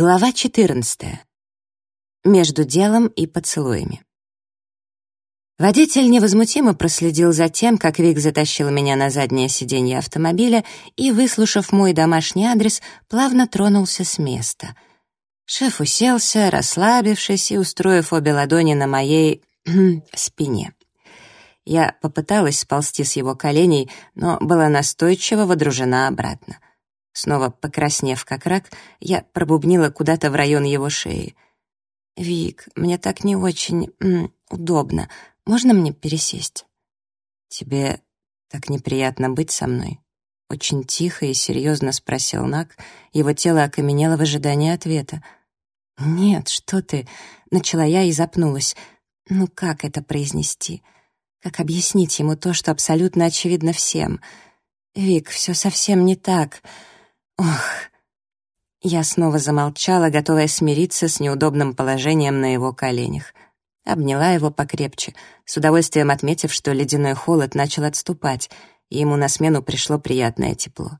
Глава 14. Между делом и поцелуями. Водитель невозмутимо проследил за тем, как Вик затащил меня на заднее сиденье автомобиля и, выслушав мой домашний адрес, плавно тронулся с места. Шеф уселся, расслабившись и устроив обе ладони на моей спине. Я попыталась сползти с его коленей, но была настойчиво водружена обратно. Снова покраснев как рак, я пробубнила куда-то в район его шеи. «Вик, мне так не очень м, удобно. Можно мне пересесть?» «Тебе так неприятно быть со мной?» Очень тихо и серьезно спросил Нак. Его тело окаменело в ожидании ответа. «Нет, что ты!» — начала я и запнулась. «Ну как это произнести? Как объяснить ему то, что абсолютно очевидно всем? Вик, все совсем не так. Ох. Я снова замолчала, готовая смириться с неудобным положением на его коленях. Обняла его покрепче, с удовольствием отметив, что ледяной холод начал отступать, и ему на смену пришло приятное тепло.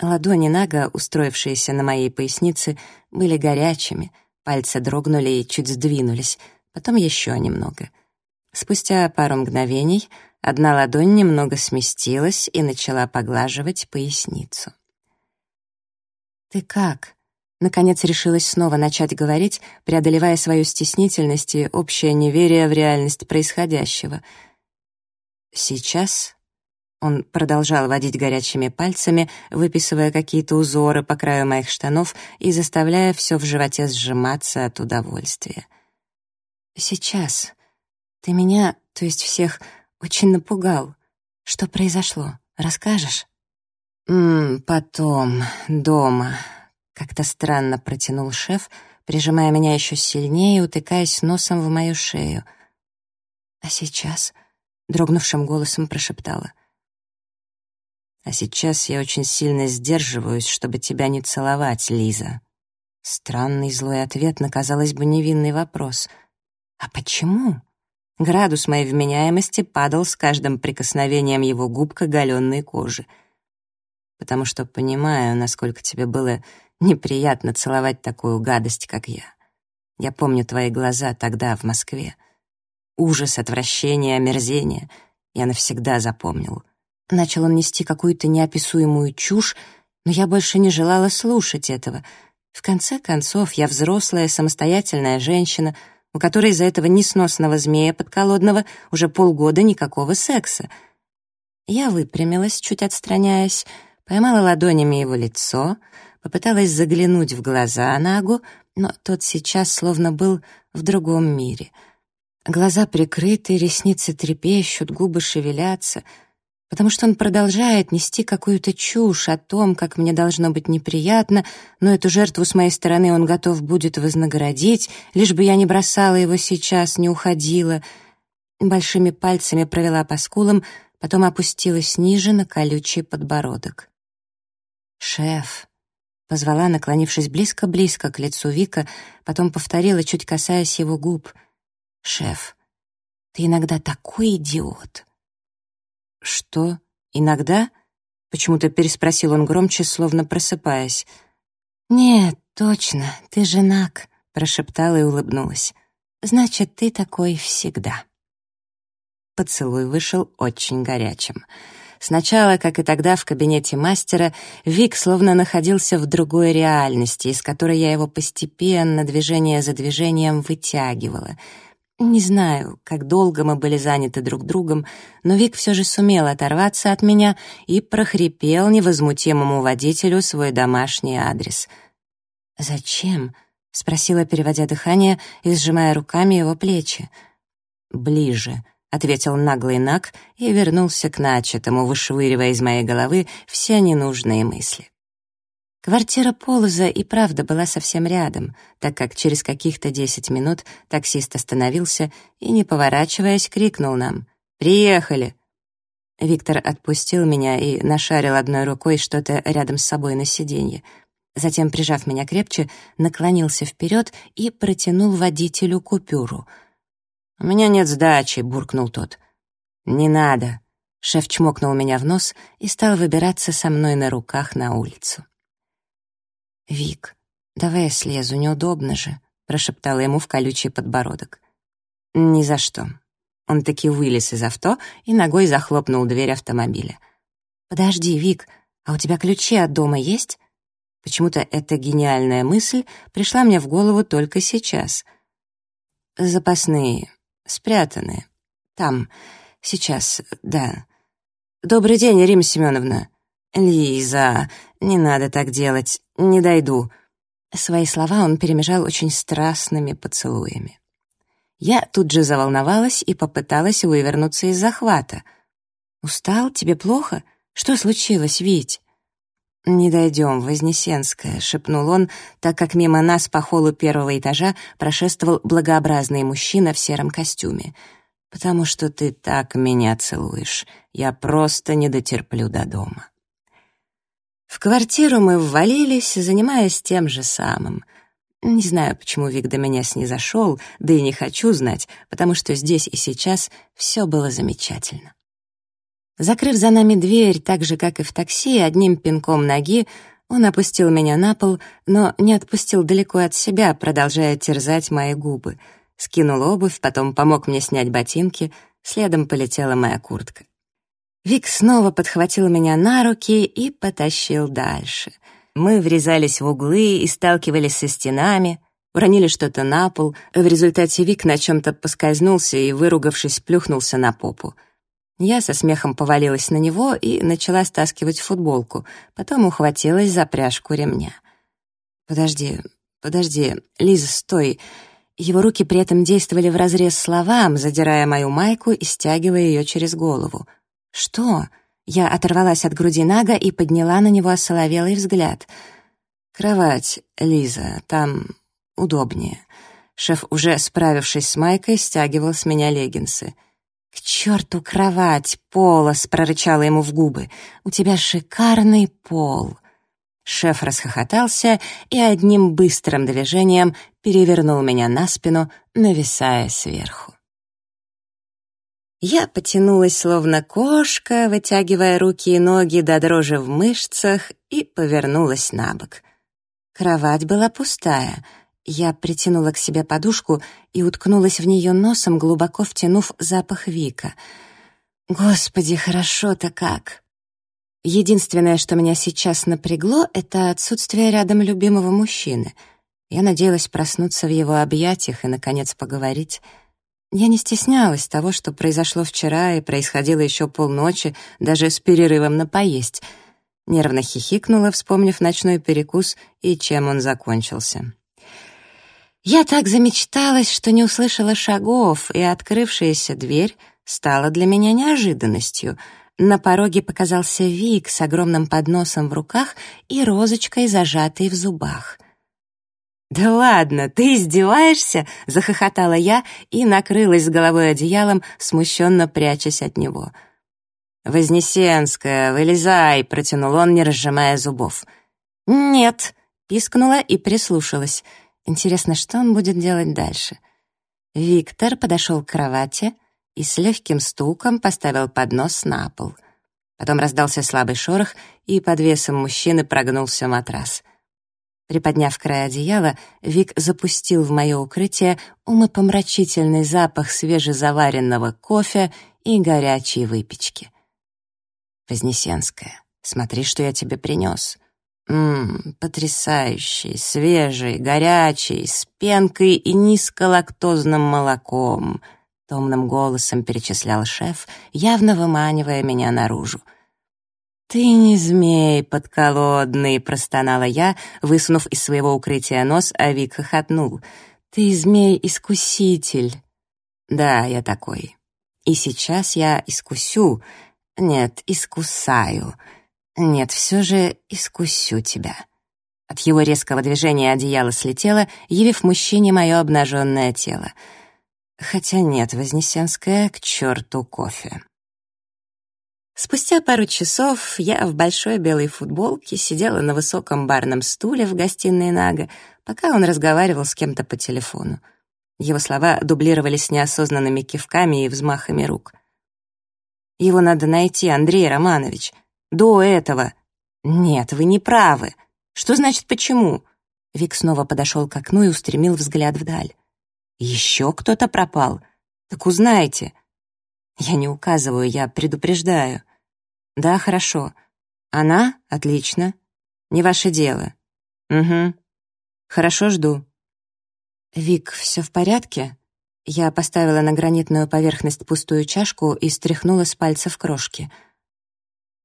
Ладони Нага, устроившиеся на моей пояснице, были горячими, пальцы дрогнули и чуть сдвинулись, потом еще немного. Спустя пару мгновений одна ладонь немного сместилась и начала поглаживать поясницу. «Ты как?» Наконец решилась снова начать говорить, преодолевая свою стеснительность и общее неверие в реальность происходящего. «Сейчас?» Он продолжал водить горячими пальцами, выписывая какие-то узоры по краю моих штанов и заставляя все в животе сжиматься от удовольствия. «Сейчас. Ты меня, то есть всех, очень напугал. Что произошло? Расскажешь?» «Ммм, потом, дома», — как-то странно протянул шеф, прижимая меня еще сильнее и утыкаясь носом в мою шею. «А сейчас?» — дрогнувшим голосом прошептала. «А сейчас я очень сильно сдерживаюсь, чтобы тебя не целовать, Лиза». Странный злой ответ на, казалось бы, невинный вопрос. «А почему?» Градус моей вменяемости падал с каждым прикосновением его губ к оголенной коже — потому что понимаю, насколько тебе было неприятно целовать такую гадость, как я. Я помню твои глаза тогда, в Москве. Ужас, отвращение, омерзение. Я навсегда запомнил. Начал он нести какую-то неописуемую чушь, но я больше не желала слушать этого. В конце концов, я взрослая, самостоятельная женщина, у которой из-за этого несносного змея подколодного уже полгода никакого секса. Я выпрямилась, чуть отстраняясь, поймала ладонями его лицо, попыталась заглянуть в глаза Нагу, но тот сейчас словно был в другом мире. Глаза прикрыты, ресницы трепещут, губы шевелятся, потому что он продолжает нести какую-то чушь о том, как мне должно быть неприятно, но эту жертву с моей стороны он готов будет вознаградить, лишь бы я не бросала его сейчас, не уходила. Большими пальцами провела по скулам, потом опустилась ниже на колючий подбородок. «Шеф!» — позвала, наклонившись близко-близко к лицу Вика, потом повторила, чуть касаясь его губ. «Шеф, ты иногда такой идиот!» «Что? Иногда?» — почему-то переспросил он громче, словно просыпаясь. «Нет, точно, ты женак», — прошептала и улыбнулась. «Значит, ты такой всегда». Поцелуй вышел очень горячим — Сначала, как и тогда в кабинете мастера, Вик словно находился в другой реальности, из которой я его постепенно, движение за движением, вытягивала. Не знаю, как долго мы были заняты друг другом, но Вик все же сумел оторваться от меня и прохрипел невозмутимому водителю свой домашний адрес. «Зачем?» — спросила, переводя дыхание и сжимая руками его плечи. «Ближе», — ответил наглый Нак и вернулся к начатому, вышвыривая из моей головы все ненужные мысли. Квартира Полоза и правда была совсем рядом, так как через каких-то десять минут таксист остановился и, не поворачиваясь, крикнул нам «Приехали!». Виктор отпустил меня и нашарил одной рукой что-то рядом с собой на сиденье. Затем, прижав меня крепче, наклонился вперед и протянул водителю купюру — «У меня нет сдачи», — буркнул тот. «Не надо». Шеф чмокнул меня в нос и стал выбираться со мной на руках на улицу. «Вик, «Давай я слезу, неудобно же», — прошептала ему в колючий подбородок. «Ни за что». Он таки вылез из авто и ногой захлопнул дверь автомобиля. «Подожди, Вик, а у тебя ключи от дома есть?» Почему-то эта гениальная мысль пришла мне в голову только сейчас. «Запасные, спрятанные. Там, сейчас, да. Добрый день, Рима Семеновна. Лиза, не надо так делать, не дойду». Свои слова он перемежал очень страстными поцелуями. Я тут же заволновалась и попыталась вывернуться из захвата. «Устал? Тебе плохо? Что случилось, Вить?» «Не дойдем, Вознесенская», — шепнул он, так как мимо нас по холу первого этажа прошествовал благообразный мужчина в сером костюме. «Потому что ты так меня целуешь. Я просто не дотерплю до дома». В квартиру мы ввалились, занимаясь тем же самым. Не знаю, почему Вик до меня снизошел, да и не хочу знать, потому что здесь и сейчас все было замечательно. Закрыв за нами дверь, так же, как и в такси, одним пинком ноги, он опустил меня на пол, но не отпустил далеко от себя, продолжая терзать мои губы. Скинул обувь, потом помог мне снять ботинки, следом полетела моя куртка. Вик снова подхватил меня на руки и потащил дальше. Мы врезались в углы и сталкивались со стенами, уронили что-то на пол. В результате Вик на чем-то поскользнулся и, выругавшись, плюхнулся на попу. Я со смехом повалилась на него и начала стаскивать футболку, потом ухватилась за пряжку ремня. «Подожди, подожди, Лиза, стой!» Его руки при этом действовали вразрез словам, задирая мою майку и стягивая ее через голову. «Что?» Я оторвалась от груди Нага и подняла на него осоловелый взгляд. «Кровать, Лиза, там удобнее». Шеф, уже справившись с майкой, стягивал с меня леггинсы. «К черту кровать, полос!» — прорычала ему в губы. «У тебя шикарный пол!» Шеф расхохотался и одним быстрым движением перевернул меня на спину, нависая сверху. Я потянулась, словно кошка, вытягивая руки и ноги до дрожи в мышцах, и повернулась на бок. Кровать была пустая. Я притянула к себе подушку и уткнулась в нее носом, глубоко втянув запах Вика. Господи, хорошо-то как! Единственное, что меня сейчас напрягло, это отсутствие рядом любимого мужчины. Я надеялась проснуться в его объятиях и, наконец, поговорить — я не стеснялась того, что произошло вчера и происходило еще полночи, даже с перерывом на поесть. Нервно хихикнула, вспомнив ночной перекус и чем он закончился. Я так замечталась, что не услышала шагов, и открывшаяся дверь стала для меня неожиданностью. На пороге показался Вик с огромным подносом в руках и розочкой, зажатой в зубах — «Да ладно, ты издеваешься?» — захохотала я и накрылась головой одеялом, смущенно прячась от него. «Вознесенская, вылезай!» — протянул он, не разжимая зубов. «Нет!» — пискнула и прислушалась. Интересно, что он будет делать дальше? Виктор подошел к кровати и с легким стуком поставил поднос на пол. Потом раздался слабый шорох, и под весом мужчины прогнулся матрас — Приподняв край одеяла, Вик запустил в мое укрытие умопомрачительный запах свежезаваренного кофе и горячей выпечки. «Вознесенская, смотри, что я тебе принес. Ммм, потрясающий, свежий, горячий, с пенкой и низколактозным молоком», — томным голосом перечислял шеф, явно выманивая меня наружу — «Ты не змей подколодный», — простонала я, высунув из своего укрытия нос, а Вик хохотнул. «Ты змей-искуситель». «Да, я такой. И сейчас я искусю. Нет, искусаю. Нет, все же искусю тебя». От его резкого движения одеяло слетело, явив мужчине мое обнаженное тело. Хотя нет, Вознесенская, к черту кофе. Спустя пару часов я в большой белой футболке сидела на высоком барном стуле в гостиной Нага, пока он разговаривал с кем-то по телефону. Его слова дублировались неосознанными кивками и взмахами рук. «Его надо найти, Андрей Романович. До этого...» «Нет, вы не правы. Что значит «почему»?» Вик снова подошел к окну и устремил взгляд вдаль. «Еще кто-то пропал? Так узнайте!» «Я не указываю, я предупреждаю». «Да, хорошо. Она? Отлично. Не ваше дело». «Угу. Хорошо, жду». «Вик, все в порядке?» Я поставила на гранитную поверхность пустую чашку и стряхнула с пальцев крошки.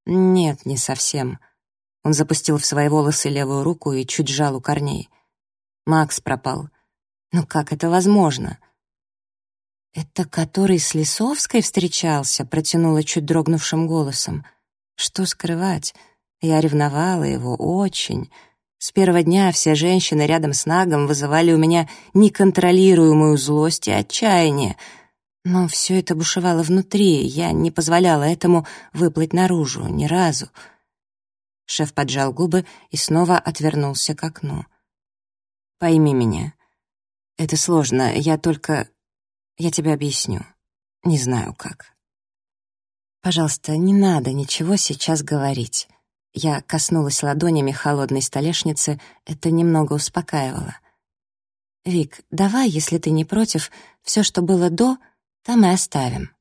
«Нет, не совсем». Он запустил в свои волосы левую руку и чуть сжал у корней. Макс пропал. «Ну как это возможно?» «Это который с Лисовской встречался?» — протянула чуть дрогнувшим голосом. «Что скрывать? Я ревновала его очень. С первого дня все женщины рядом с Нагом вызывали у меня неконтролируемую злость и отчаяние. Но все это бушевало внутри, я не позволяла этому выплыть наружу ни разу. Шеф поджал губы и снова отвернулся к окну. «Пойми меня. Это сложно, я только... Я тебе объясню. Не знаю как». «Пожалуйста, не надо ничего сейчас говорить. Я коснулась ладонями холодной столешницы, это немного успокаивало. «Вик, давай, если ты не против, все, что было до, там и оставим».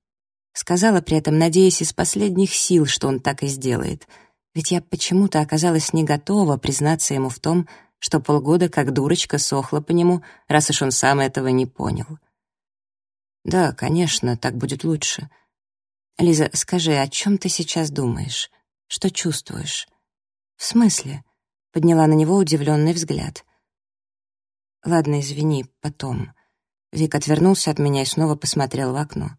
Сказала при этом, надеясь из последних сил, что он так и сделает. Ведь я почему-то оказалась не готова признаться ему в том, что полгода как дурочка сохла по нему, раз уж он сам этого не понял. «Да, конечно, так будет лучше. Лиза, скажи, о чем ты сейчас думаешь?» Что чувствуешь?» «В смысле?» — подняла на него удивленный взгляд. «Ладно, извини, потом». Вик отвернулся от меня и снова посмотрел в окно.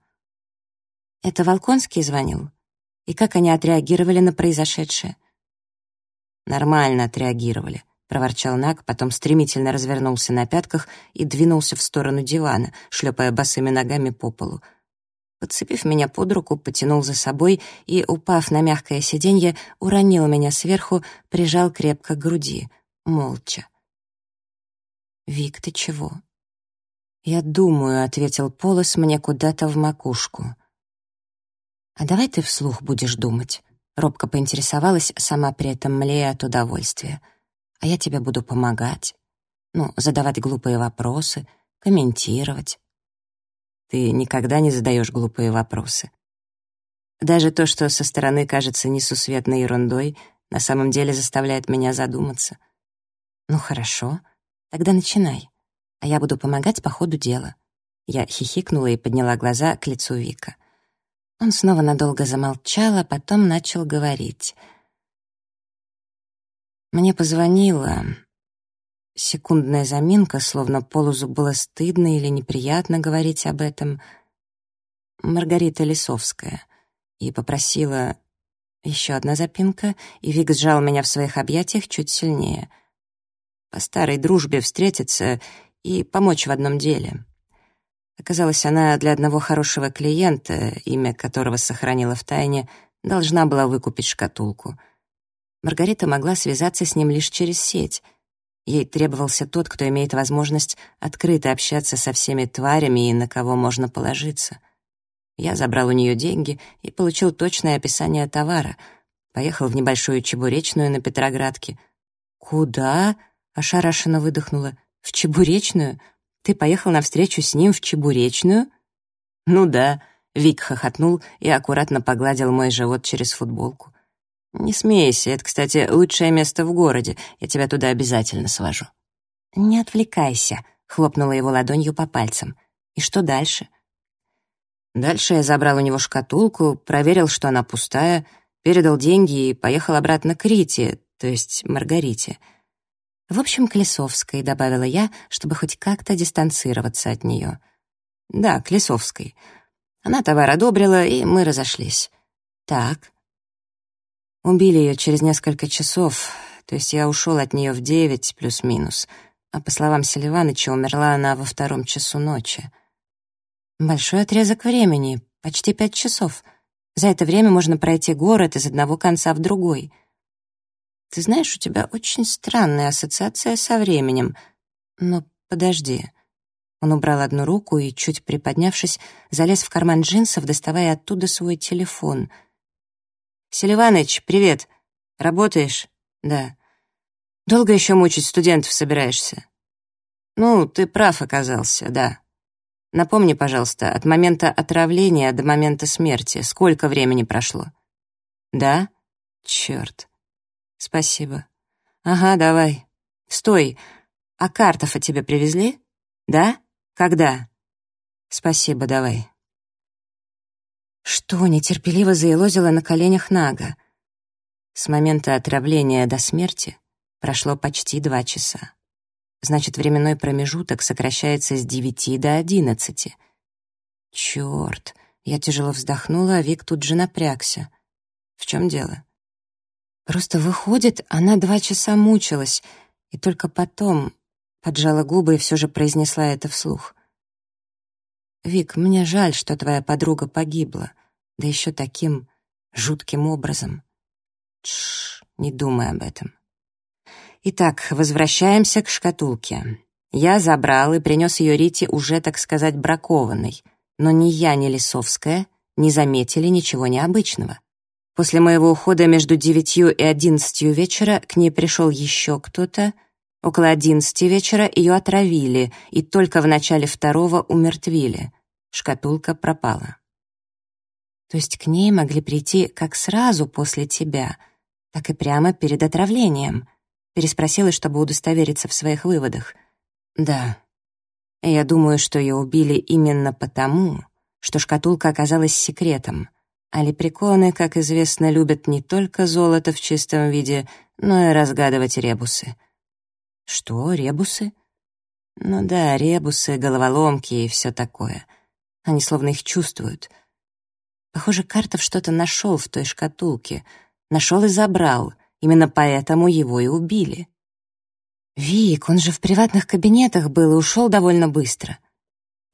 «Это Волконский звонил? И как они отреагировали на произошедшее?» «Нормально отреагировали», — проворчал Нак, потом стремительно развернулся на пятках и двинулся в сторону дивана, шлепая босыми ногами по полу. Подцепив меня под руку, потянул за собой и, упав на мягкое сиденье, уронил меня сверху, прижал крепко к груди, молча. «Вик, ты чего?» «Я думаю», — ответил Полос мне куда-то в макушку. «А давай ты вслух будешь думать», — робко поинтересовалась, сама при этом млея от удовольствия. «А я тебе буду помогать. Ну, задавать глупые вопросы, комментировать. Ты никогда не задаешь глупые вопросы. Даже то, что со стороны кажется несусветной ерундой, на самом деле заставляет меня задуматься. Ну хорошо, тогда начинай, а я буду помогать по ходу дела. Я хихикнула и подняла глаза к лицу Вика. Он снова надолго замолчал, а потом начал говорить. Мне позвонила Секундная заминка, словно Полозу было стыдно или неприятно говорить об этом. Маргарита Лисовская. И попросила... Еще одна запинка, и Вик сжал меня в своих объятиях чуть сильнее. По старой дружбе встретиться и помочь в одном деле. Оказалось, она для одного хорошего клиента, имя которого сохранила в тайне, должна была выкупить шкатулку. Маргарита могла связаться с ним лишь через сеть — Ей требовался тот, кто имеет возможность открыто общаться со всеми тварями и на кого можно положиться. Я забрал у нее деньги и получил точное описание товара. Поехал в небольшую чебуречную на Петроградке. «Куда?» — ошарашенно выдохнула. «В чебуречную? Ты поехал навстречу с ним в чебуречную?» «Ну да», — Вик хохотнул и аккуратно погладил мой живот через футболку. «Не смейся, это, кстати, лучшее место в городе, я тебя туда обязательно свожу». «Не отвлекайся», — хлопнула его ладонью по пальцам. «И что дальше?» Дальше я забрал у него шкатулку, проверил, что она пустая, передал деньги и поехал обратно к Рите, то есть Маргарите. В общем, к Лесовской, добавила я, чтобы хоть как-то дистанцироваться от нее. Да, к Лесовской. Она товар одобрила, и мы разошлись. Так, Убили ее через несколько часов, то есть я ушел от нее в девять плюс-минус, а по словам Селиваныча, умерла она во втором часу ночи. Большой отрезок времени, почти пять часов. За это время можно пройти город из одного конца в другой. Ты знаешь, у тебя очень странная ассоциация со временем. Но подожди. Он убрал одну руку и, чуть приподнявшись, залез в карман джинсов, доставая оттуда свой телефон — «Селиваныч, привет. Работаешь?» «Да». Долго еще мучить студентов собираешься? Ну, ты прав оказался, да. Напомни, пожалуйста, от момента отравления до момента смерти сколько времени прошло? Да? Черт. Спасибо. Ага, давай. Стой. А картов тебе привезли? Да? Когда? Спасибо, давай. Что нетерпеливо заелозила на коленях Нага? С момента отравления до смерти прошло почти два часа. Значит, временной промежуток сокращается с девяти до одиннадцати. Черт! Я тяжело вздохнула, а Вик тут же напрягся. В чем дело? Просто выходит, она два часа мучилась, и только потом поджала губы и все же произнесла это вслух. «Вик, мне жаль, что твоя подруга погибла, да еще таким жутким образом. Тш, не думай об этом. Итак, возвращаемся к шкатулке. Я забрал и принес ее Рите уже, так сказать, бракованной, но ни я, ни Лисовская не заметили ничего необычного. После моего ухода между девятью и одиннадцатью вечера к ней пришел еще кто-то. Около одиннадцати вечера ее отравили, и только в начале второго умертвили. Шкатулка пропала. То есть к ней могли прийти как сразу после тебя, так и прямо перед отравлением. Переспросила, чтобы удостовериться в своих выводах. Да. Я думаю, что ее убили именно потому, что шкатулка оказалась секретом — а лепреконы, как известно, любят не только золото в чистом виде, но и разгадывать ребусы. Что, ребусы? Ну да, ребусы, головоломки и все такое. Они словно их чувствуют. Похоже, Картов что-то нашел в той шкатулке. Нашел и забрал. Именно поэтому его и убили. Вик, он же в приватных кабинетах был и ушел довольно быстро.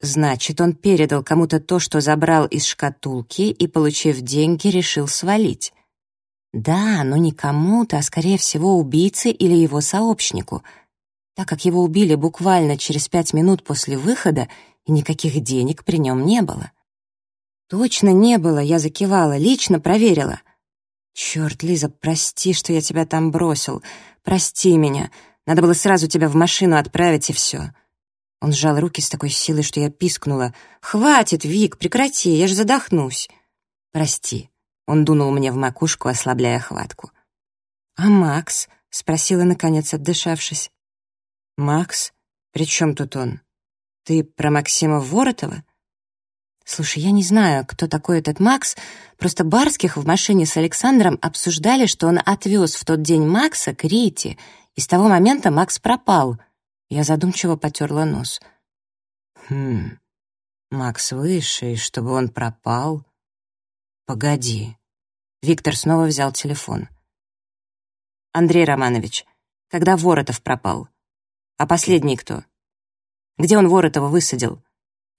Значит, он передал кому-то то, что забрал из шкатулки, и, получив деньги, решил свалить. Да, но не кому-то, а, скорее всего, убийце или его сообщнику, так как его убили буквально через пять минут после выхода, и никаких денег при нем не было. Точно не было, я закивала, лично проверила. Черт, Лиза, прости, что я тебя там бросил. Прости меня. Надо было сразу тебя в машину отправить, и все. Он сжал руки с такой силой, что я пискнула. «Хватит, Вик, прекрати, я же задохнусь!» «Прости», — он дунул мне в макушку, ослабляя хватку. «А Макс?» — спросила, наконец, отдышавшись. «Макс? При чем тут он? Ты про Максима Воротова?» «Слушай, я не знаю, кто такой этот Макс, просто Барских в машине с Александром обсуждали, что он отвез в тот день Макса к Рите, и с того момента Макс пропал». Я задумчиво потерла нос. «Хм, Макс высший, чтобы он пропал?» «Погоди». Виктор снова взял телефон. «Андрей Романович, когда Воротов пропал? А последний кто? Где он Воротова высадил?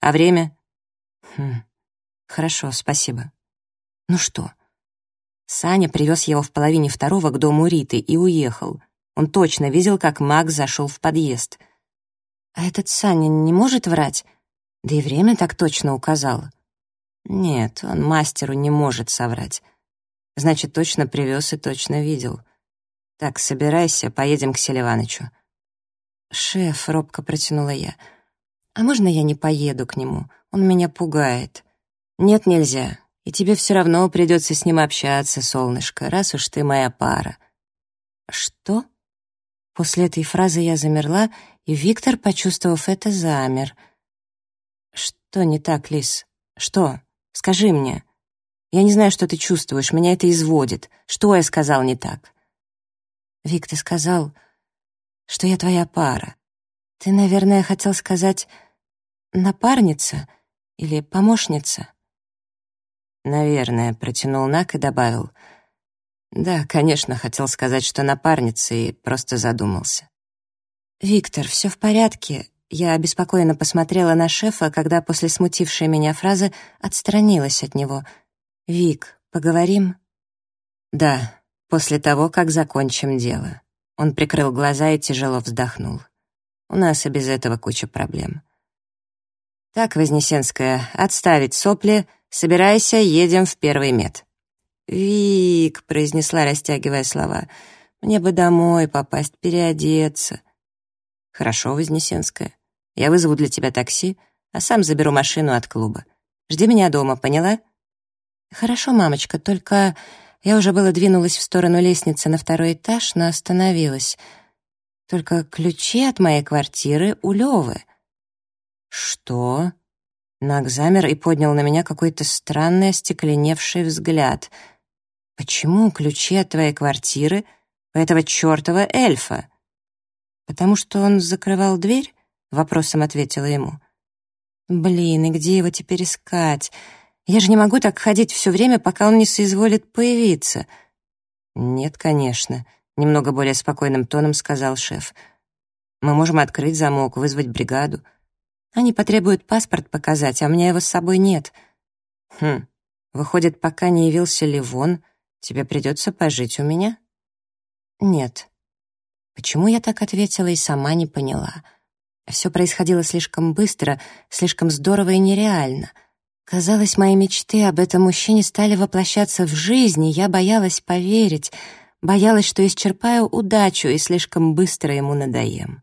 А время?» «Хм, хорошо, спасибо. Ну что?» Саня привез его в половине второго к дому Риты и уехал. Он точно видел, как Макс зашел в подъезд. А этот Саня не может врать? Да и время так точно указал. Нет, он мастеру не может соврать. Значит, точно привез и точно видел. Так, собирайся, поедем к Селиванычу. «Шеф», — робко протянула я, — «а можно я не поеду к нему? Он меня пугает». «Нет, нельзя. И тебе все равно придется с ним общаться, солнышко, раз уж ты моя пара». «Что?» После этой фразы я замерла, и Виктор, почувствовав это, замер. «Что не так, Лис? Что? Скажи мне. Я не знаю, что ты чувствуешь, меня это изводит. Что я сказал не так?» «Вик, ты сказал, что я твоя пара. Ты, наверное, хотел сказать напарница или помощница?» «Наверное», — протянул Нак и добавил — да, конечно, хотел сказать, что напарница, и просто задумался. «Виктор, все в порядке?» Я обеспокоенно посмотрела на шефа, когда после смутившей меня фразы отстранилась от него. «Вик, поговорим?» «Да, после того, как закончим дело». Он прикрыл глаза и тяжело вздохнул. «У нас и без этого куча проблем». «Так, Вознесенская, отставить сопли, собирайся, едем в первый мед». «Вик», — произнесла, растягивая слова, Мне бы домой попасть, переодеться. Хорошо, Вознесенская. Я вызову для тебя такси, а сам заберу машину от клуба. Жди меня дома, поняла? Хорошо, мамочка, только я уже было двинулась в сторону лестницы на второй этаж, но остановилась. Только ключи от моей квартиры у Лёвы. Что? Наг замер и поднял на меня какой-то странный остекленевший взгляд. Почему ключи от твоей квартиры у этого чёртова эльфа? Потому что он закрывал дверь? Вопросом ответила ему. Блин, и где его теперь искать? Я же не могу так ходить все время, пока он не соизволит появиться. Нет, конечно, немного более спокойным тоном сказал шеф. Мы можем открыть замок, вызвать бригаду. Они потребуют паспорт показать, а у меня его с собой нет. Хм, выходит, пока не явился Ливон, тебе придется пожить у меня? Нет. Почему я так ответила и сама не поняла? Все происходило слишком быстро, слишком здорово и нереально — Казалось, мои мечты об этом мужчине стали воплощаться в жизнь, и я боялась поверить, боялась, что исчерпаю удачу и слишком быстро ему надоем.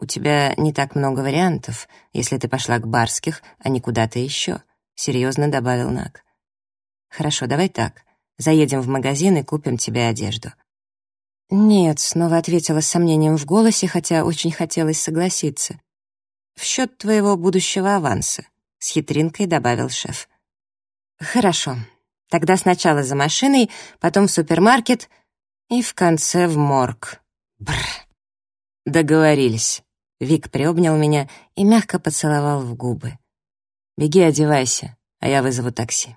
«У тебя не так много вариантов, если ты пошла к Барских, а не куда-то еще», — серьезно добавил Нак. «Хорошо, давай так. Заедем в магазин и купим тебе одежду». «Нет», — снова ответила с сомнением в голосе, хотя очень хотелось согласиться. «В счет твоего будущего аванса», с хитринкой добавил шеф. «Хорошо. Тогда сначала за машиной, потом в супермаркет и в конце в морг. Бр. Договорились. Вик приобнял меня и мягко поцеловал в губы. «Беги, одевайся, а я вызову такси».